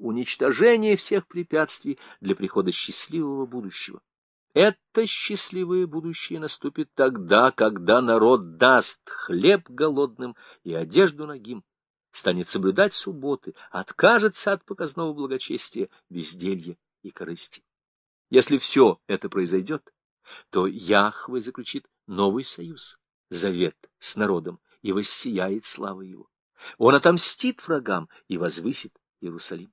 уничтожение всех препятствий для прихода счастливого будущего. Это счастливое будущее наступит тогда, когда народ даст хлеб голодным и одежду нагим, станет соблюдать субботы, откажется от показного благочестия, безделья и корысти. Если все это произойдет, то Яхве заключит новый союз, завет с народом, и воссияет слава его. Он отомстит врагам и возвысит Иерусалим.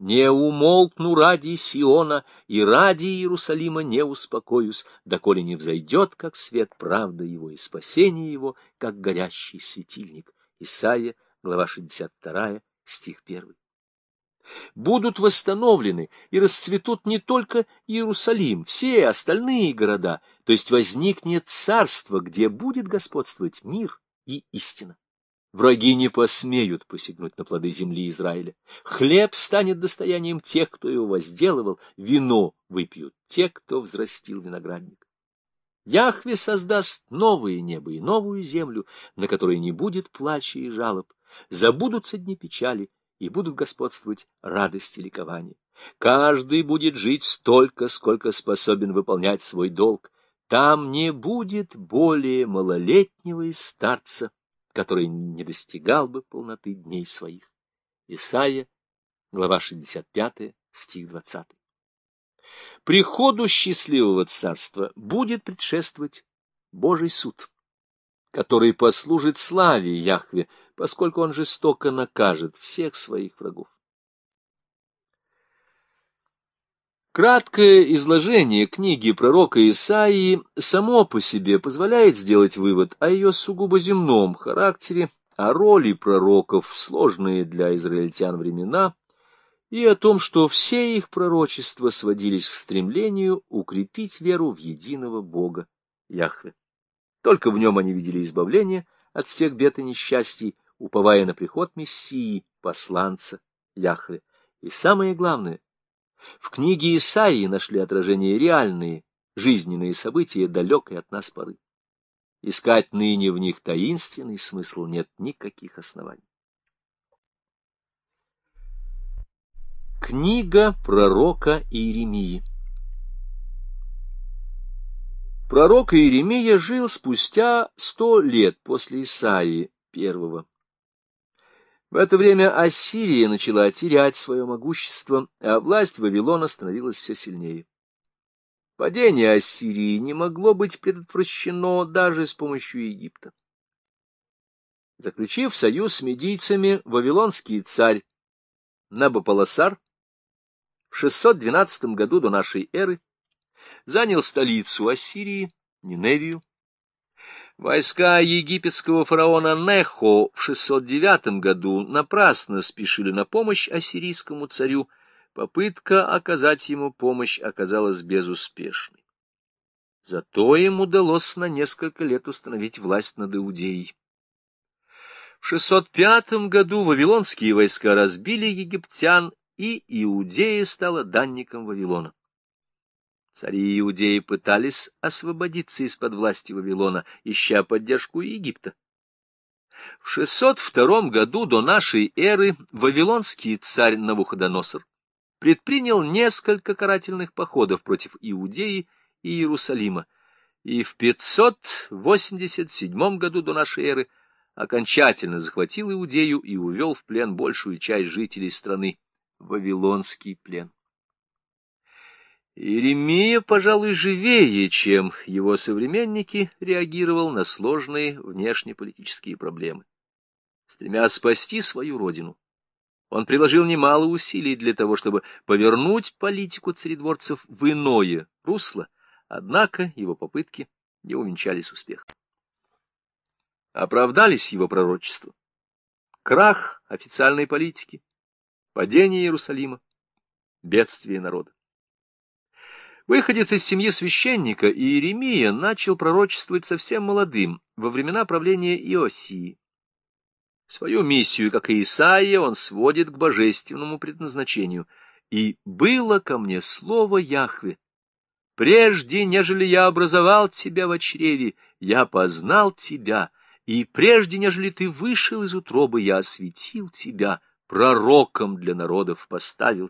Не умолкну ради Сиона и ради Иерусалима не успокоюсь, доколе не взойдет, как свет, правда его и спасение его, как горящий светильник. Исайя, глава 62, стих 1. Будут восстановлены и расцветут не только Иерусалим, все остальные города, то есть возникнет царство, где будет господствовать мир и истина. Враги не посмеют посягнуть на плоды земли Израиля. Хлеб станет достоянием тех, кто его возделывал, вино выпьют те, кто взрастил виноградник. Яхве создаст новое небо и новую землю, на которой не будет плача и жалоб, забудутся дни печали и будут господствовать радости и ликования. Каждый будет жить столько, сколько способен выполнять свой долг. Там не будет более малолетнего и старца, который не достигал бы полноты дней своих. Исайя, глава 65, стих 20. Приходу счастливого царства будет предшествовать Божий суд, который послужит славе Яхве, поскольку он жестоко накажет всех своих врагов. Краткое изложение книги пророка Исаии само по себе позволяет сделать вывод о ее сугубо земном характере, о роли пророков сложные для израильтян времена и о том, что все их пророчества сводились к стремлению укрепить веру в единого Бога Яхве. Только в нем они видели избавление от всех бед и несчастий, уповая на приход Мессии, посланца Яхве. И самое главное — в книге Исаии нашли отражение реальные, жизненные события далекой от нас поры. Искать ныне в них таинственный смысл нет никаких оснований. Книга пророка Иеремии Пророк Иеремия жил спустя сто лет после Исаии первого. В это время Ассирия начала терять свое могущество, а власть Вавилона становилась все сильнее. Падение Ассирии не могло быть предотвращено даже с помощью Египта. Заключив союз с медийцами, вавилонский царь Набополосар в 612 году до нашей эры занял столицу Ассирии, Ниневию, Войска египетского фараона Нехо в 609 году напрасно спешили на помощь ассирийскому царю. Попытка оказать ему помощь оказалась безуспешной. Зато им удалось на несколько лет установить власть над Иудеей. В 605 году вавилонские войска разбили египтян, и Иудея стала данником Вавилона. Цари Иудеи пытались освободиться из-под власти Вавилона, ища поддержку Египта. В 602 году до нашей эры вавилонский царь Навуходоносор предпринял несколько карательных походов против Иудеи и Иерусалима, и в 587 году до нашей эры окончательно захватил Иудею и увел в плен большую часть жителей страны, Вавилонский плен. Иеремия, пожалуй, живее, чем его современники, реагировал на сложные внешнеполитические проблемы. Стремясь спасти свою родину, он приложил немало усилий для того, чтобы повернуть политику царедворцев в иное русло, однако его попытки не увенчались успехом. Оправдались его пророчества. Крах официальной политики, падение Иерусалима, бедствие народа. Выходец из семьи священника, Иеремия начал пророчествовать совсем молодым, во времена правления Иосии. Свою миссию, как и Исаия, он сводит к божественному предназначению. «И было ко мне слово Яхве. Прежде, нежели я образовал тебя в чреве, я познал тебя, и прежде, нежели ты вышел из утробы, я осветил тебя, пророком для народов поставил